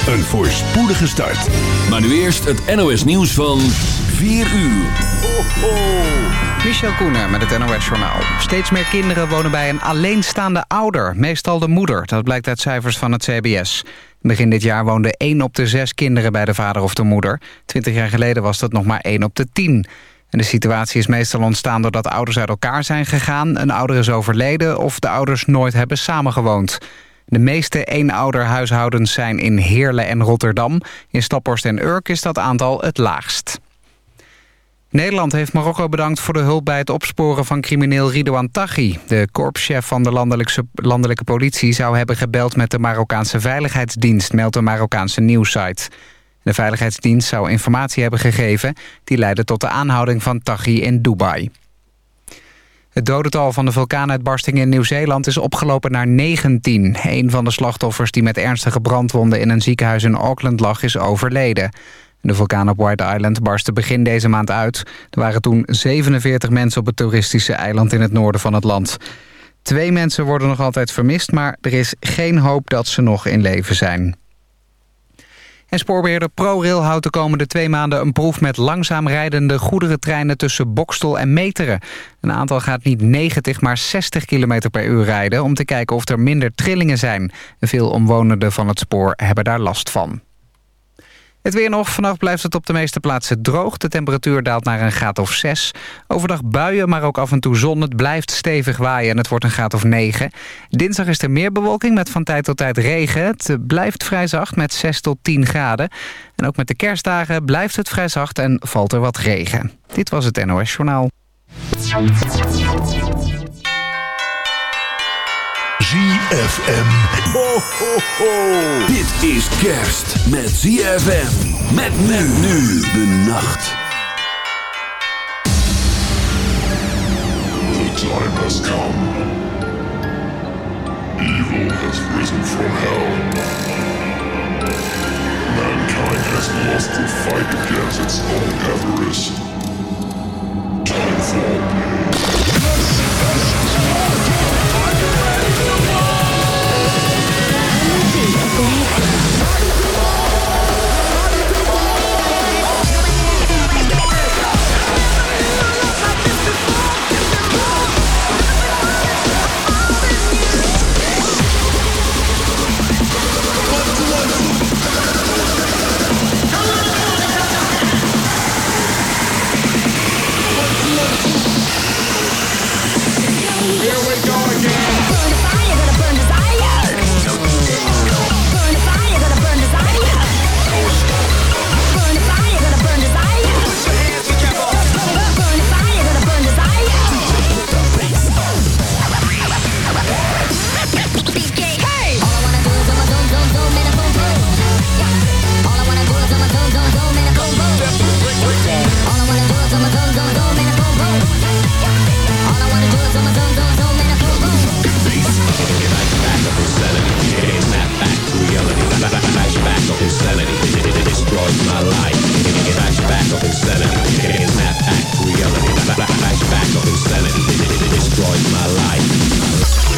een voorspoedige start. Maar nu eerst het NOS nieuws van 4 uur. Ho, ho. Michel Koenen met het NOS-journaal. Steeds meer kinderen wonen bij een alleenstaande ouder. Meestal de moeder, dat blijkt uit cijfers van het CBS. Begin dit jaar woonde 1 op de 6 kinderen bij de vader of de moeder. Twintig jaar geleden was dat nog maar 1 op de 10. En de situatie is meestal ontstaan doordat ouders uit elkaar zijn gegaan... een ouder is overleden of de ouders nooit hebben samengewoond. De meeste eenouderhuishoudens zijn in Heerlen en Rotterdam. In Staphorst en Urk is dat aantal het laagst. Nederland heeft Marokko bedankt voor de hulp bij het opsporen van crimineel Ridouan Taghi. De korpschef van de landelijke, landelijke politie zou hebben gebeld met de Marokkaanse Veiligheidsdienst, meldt de Marokkaanse nieuwssite. De Veiligheidsdienst zou informatie hebben gegeven... die leidde tot de aanhouding van Taghi in Dubai. Het dodental van de vulkaanuitbarsting in Nieuw-Zeeland is opgelopen naar 19. Een van de slachtoffers die met ernstige brandwonden in een ziekenhuis in Auckland lag is overleden. De vulkaan op White Island barstte begin deze maand uit. Er waren toen 47 mensen op het toeristische eiland in het noorden van het land. Twee mensen worden nog altijd vermist, maar er is geen hoop dat ze nog in leven zijn. En spoorbeheerder ProRail houdt de komende twee maanden een proef met langzaam rijdende goederentreinen tussen Bokstel en Meteren. Een aantal gaat niet 90, maar 60 km per uur rijden om te kijken of er minder trillingen zijn. Veel omwonenden van het spoor hebben daar last van. Het weer nog. Vannacht blijft het op de meeste plaatsen droog. De temperatuur daalt naar een graad of 6. Overdag buien, maar ook af en toe zon. Het blijft stevig waaien en het wordt een graad of 9. Dinsdag is er meer bewolking met van tijd tot tijd regen. Het blijft vrij zacht met 6 tot 10 graden. En ook met de kerstdagen blijft het vrij zacht en valt er wat regen. Dit was het NOS Journaal. ZFM. Ho, ho, ho. Dit is kerst met ZFM. Met men nu de nacht. The time has come. Evil has risen from hell. Mankind has lost the fight against its own avarice. Time for back of insanity. It is back fact reality. Flashback of insanity. It destroys my life.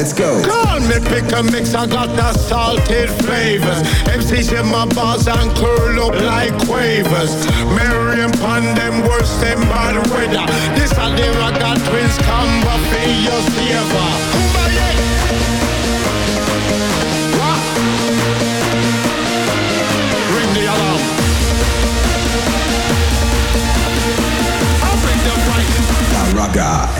Let's go. Call me pick a mix, I got the salted flavors. MCs in my bars and curl up like quavers. Marion pon them worse than bad weather. This a the rock twins come up in your favor. Raga